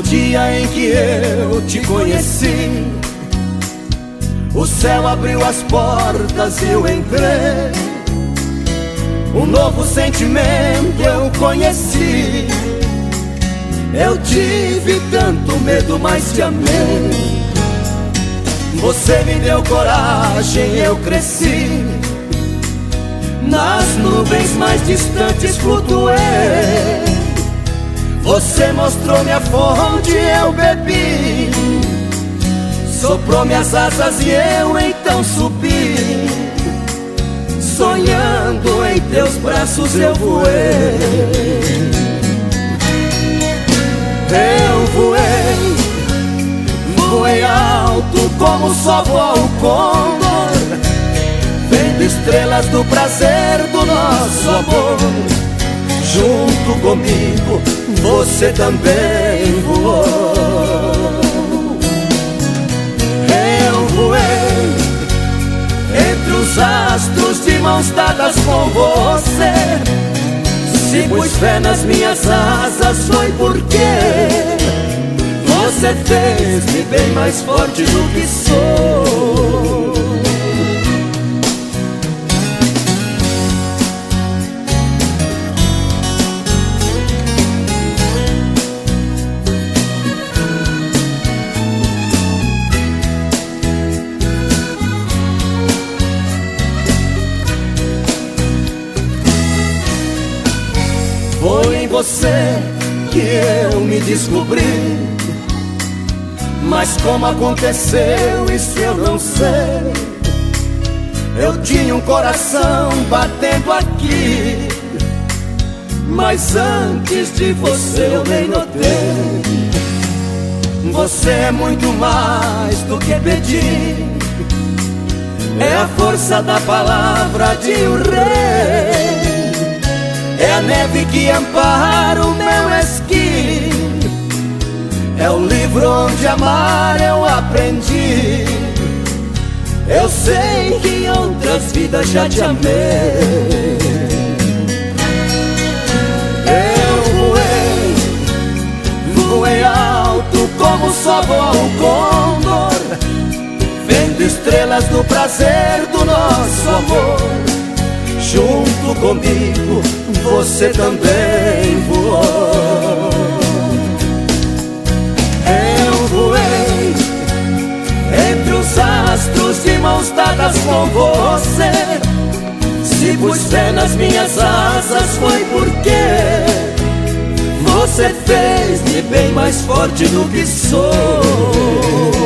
dia em que eu te conheci, o céu abriu as portas e eu entrei. Um novo sentimento eu conheci. Eu tive tanto medo, mas te amei. Você me deu coragem, eu cresci. Nas nuvens mais distantes flutuei. Você mostrou minha fonte, eu bebi. Soprou minhas asas e eu então subi. Sonhando em teus braços eu voei. Eu voei, voei alto como só voa o condor. Vendo estrelas do prazer do nosso amor. Junto comigo você também voou. Eu voei entre os astros de mãos dadas com você. Se pus fé nas minhas asas foi porque você fez-me bem mais forte do que sou. Foi em você que eu me descobri. Mas como aconteceu, isso eu não sei. Eu tinha um coração batendo aqui. Mas antes de você eu nem notei. Você é muito mais do que pedir. É a força da palavra de um rei. É a neve que ampara o meu esqui. É o livro onde amar eu aprendi. Eu sei que em outras vidas já te amei. Eu voei, voei alto como só voa o condor Vendo estrelas do prazer do nosso amor. Junto comigo você também voou. Eu voei entre os astros de mãos dadas com você. Se pus fé nas minhas asas foi porque você fez-me bem mais forte do que sou.